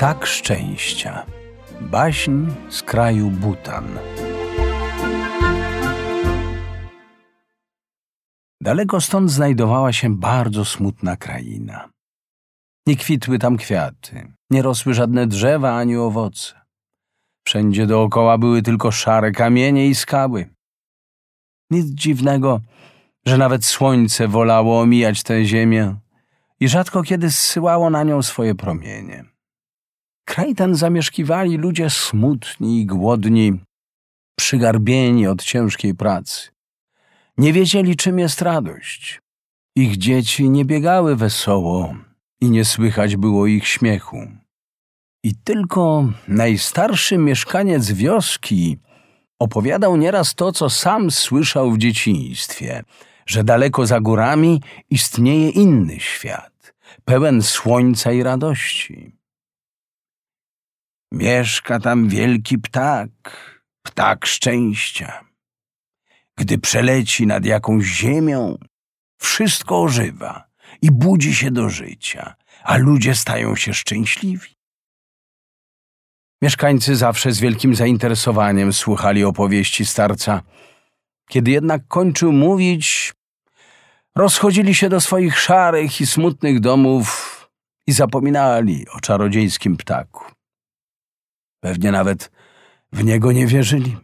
Ptak szczęścia. Baśń z kraju Butan. Daleko stąd znajdowała się bardzo smutna kraina. Nie kwitły tam kwiaty, nie rosły żadne drzewa ani owoce. Wszędzie dookoła były tylko szare kamienie i skały. Nic dziwnego, że nawet słońce wolało omijać tę ziemię i rzadko kiedy zsyłało na nią swoje promienie. Kraj ten zamieszkiwali ludzie smutni i głodni, przygarbieni od ciężkiej pracy. Nie wiedzieli, czym jest radość. Ich dzieci nie biegały wesoło i nie słychać było ich śmiechu. I tylko najstarszy mieszkaniec wioski opowiadał nieraz to, co sam słyszał w dzieciństwie, że daleko za górami istnieje inny świat, pełen słońca i radości. Mieszka tam wielki ptak, ptak szczęścia. Gdy przeleci nad jakąś ziemią, wszystko ożywa i budzi się do życia, a ludzie stają się szczęśliwi. Mieszkańcy zawsze z wielkim zainteresowaniem słuchali opowieści starca. Kiedy jednak kończył mówić, rozchodzili się do swoich szarych i smutnych domów i zapominali o czarodziejskim ptaku. Pewnie nawet w niego nie wierzyli.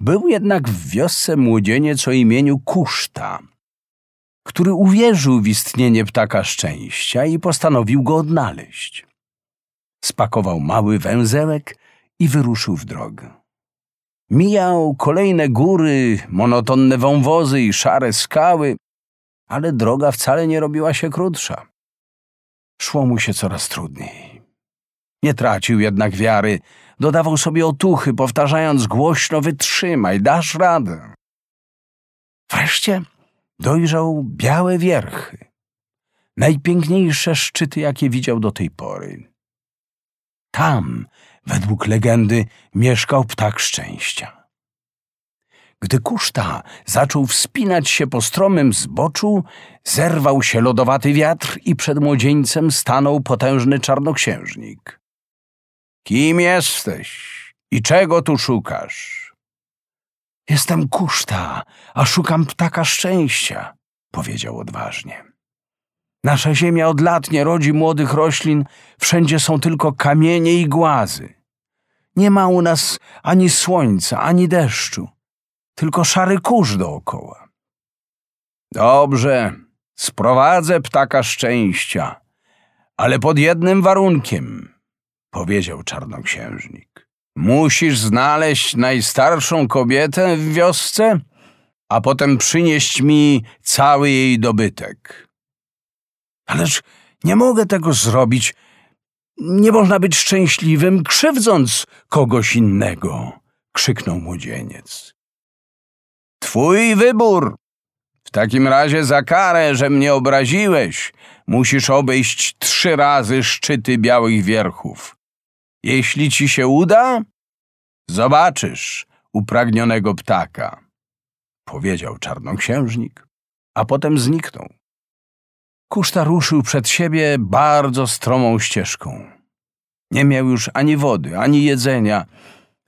Był jednak w wiosce młodzieniec o imieniu Kuszta, który uwierzył w istnienie ptaka szczęścia i postanowił go odnaleźć. Spakował mały węzełek i wyruszył w drogę. Mijał kolejne góry, monotonne wąwozy i szare skały, ale droga wcale nie robiła się krótsza. Szło mu się coraz trudniej. Nie tracił jednak wiary, dodawał sobie otuchy, powtarzając głośno: Wytrzymaj, dasz radę. Wreszcie dojrzał białe wierchy, najpiękniejsze szczyty, jakie widział do tej pory. Tam, według legendy, mieszkał ptak szczęścia. Gdy kuszta zaczął wspinać się po stromym zboczu, zerwał się lodowaty wiatr i przed młodzieńcem stanął potężny czarnoksiężnik. Kim jesteś i czego tu szukasz? Jestem kuszta, a szukam ptaka szczęścia, powiedział odważnie. Nasza ziemia od lat nie rodzi młodych roślin, wszędzie są tylko kamienie i głazy. Nie ma u nas ani słońca, ani deszczu, tylko szary kurz dookoła. Dobrze, sprowadzę ptaka szczęścia, ale pod jednym warunkiem, powiedział czarnoksiężnik. Musisz znaleźć najstarszą kobietę w wiosce, a potem przynieść mi cały jej dobytek. Ależ nie mogę tego zrobić. Nie można być szczęśliwym, krzywdząc kogoś innego, krzyknął młodzieniec. Twój wybór. W takim razie za karę, że mnie obraziłeś, musisz obejść trzy razy szczyty białych wierchów. Jeśli ci się uda, zobaczysz upragnionego ptaka, powiedział czarnoksiężnik, a potem zniknął. Kuszta ruszył przed siebie bardzo stromą ścieżką. Nie miał już ani wody, ani jedzenia,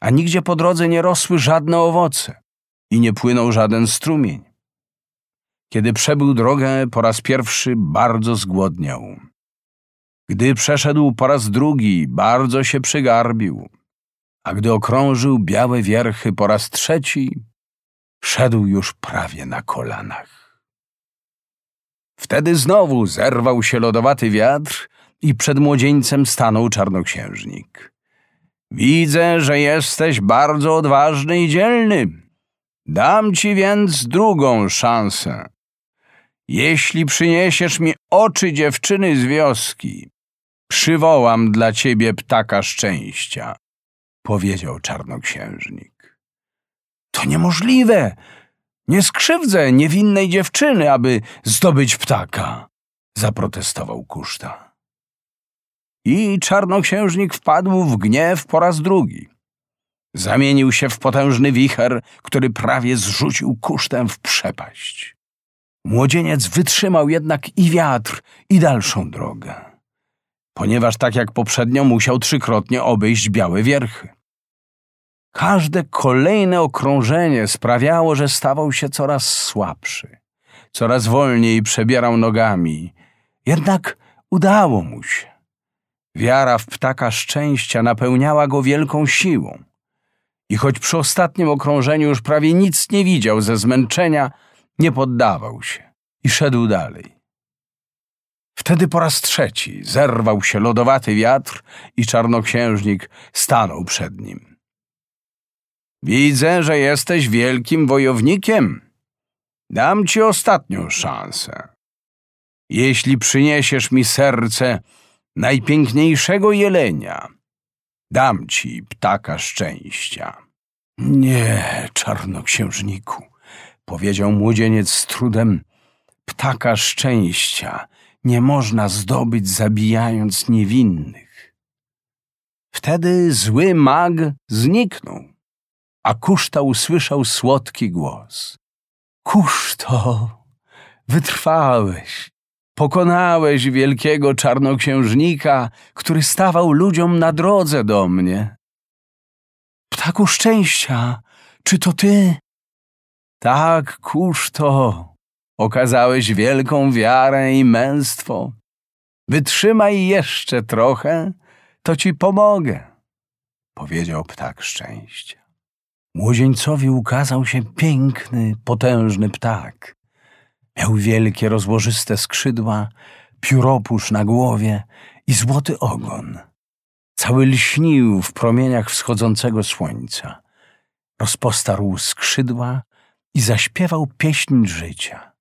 a nigdzie po drodze nie rosły żadne owoce i nie płynął żaden strumień. Kiedy przebył drogę, po raz pierwszy bardzo zgłodniał. Gdy przeszedł po raz drugi, bardzo się przygarbił, a gdy okrążył białe wierchy po raz trzeci, szedł już prawie na kolanach. Wtedy znowu zerwał się lodowaty wiatr i przed młodzieńcem stanął czarnoksiężnik. Widzę, że jesteś bardzo odważny i dzielny. Dam ci więc drugą szansę. Jeśli przyniesiesz mi oczy dziewczyny z wioski, przywołam dla ciebie ptaka szczęścia, powiedział czarnoksiężnik. To niemożliwe, nie skrzywdzę niewinnej dziewczyny, aby zdobyć ptaka, zaprotestował kuszta. I czarnoksiężnik wpadł w gniew po raz drugi. Zamienił się w potężny wicher, który prawie zrzucił kusztę w przepaść. Młodzieniec wytrzymał jednak i wiatr, i dalszą drogę. Ponieważ tak jak poprzednio musiał trzykrotnie obejść białe wierchy. Każde kolejne okrążenie sprawiało, że stawał się coraz słabszy, coraz wolniej przebierał nogami. Jednak udało mu się. Wiara w ptaka szczęścia napełniała go wielką siłą. I choć przy ostatnim okrążeniu już prawie nic nie widział ze zmęczenia, nie poddawał się i szedł dalej. Wtedy po raz trzeci zerwał się lodowaty wiatr i czarnoksiężnik stanął przed nim. Widzę, że jesteś wielkim wojownikiem. Dam ci ostatnią szansę. Jeśli przyniesiesz mi serce najpiękniejszego jelenia, dam ci ptaka szczęścia. Nie, czarnoksiężniku, powiedział młodzieniec z trudem. Ptaka szczęścia nie można zdobyć zabijając niewinnych. Wtedy zły mag zniknął, a Kuszta usłyszał słodki głos. Kuszto, wytrwałeś, pokonałeś wielkiego czarnoksiężnika, który stawał ludziom na drodze do mnie. Ptaku szczęścia, czy to ty? Tak, Kuszto, okazałeś wielką wiarę i męstwo. Wytrzymaj jeszcze trochę, to ci pomogę, powiedział ptak szczęścia. Młodzieńcowi ukazał się piękny, potężny ptak. Miał wielkie, rozłożyste skrzydła, pióropusz na głowie i złoty ogon. Cały lśnił w promieniach wschodzącego słońca. Rozpostarł skrzydła i zaśpiewał pieśń życia,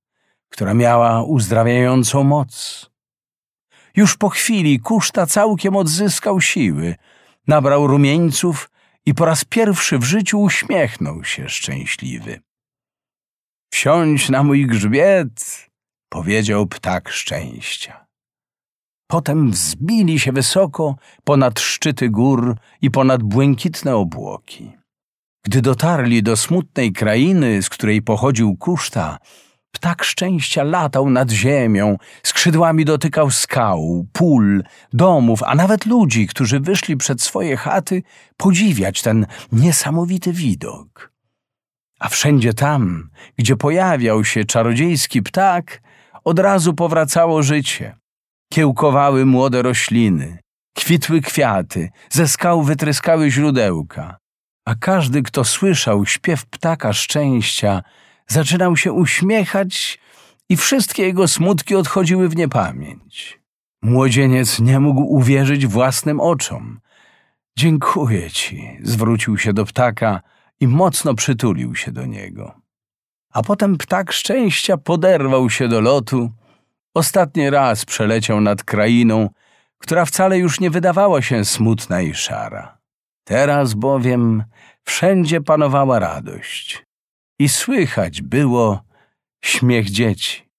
która miała uzdrawiającą moc. Już po chwili kuszta całkiem odzyskał siły, nabrał rumieńców i po raz pierwszy w życiu uśmiechnął się szczęśliwy. Wsiądź na mój grzbiet, powiedział ptak szczęścia. Potem wzbili się wysoko ponad szczyty gór i ponad błękitne obłoki. Gdy dotarli do smutnej krainy, z której pochodził kuszta, ptak szczęścia latał nad ziemią, skrzydłami dotykał skał, pól, domów, a nawet ludzi, którzy wyszli przed swoje chaty podziwiać ten niesamowity widok. A wszędzie tam, gdzie pojawiał się czarodziejski ptak, od razu powracało życie. Kiełkowały młode rośliny, kwitły kwiaty, ze skał wytryskały źródełka. A każdy, kto słyszał śpiew ptaka szczęścia, zaczynał się uśmiechać i wszystkie jego smutki odchodziły w niepamięć. Młodzieniec nie mógł uwierzyć własnym oczom. Dziękuję ci, zwrócił się do ptaka i mocno przytulił się do niego. A potem ptak szczęścia poderwał się do lotu. Ostatni raz przeleciał nad krainą, która wcale już nie wydawała się smutna i szara. Teraz bowiem wszędzie panowała radość i słychać było śmiech dzieci.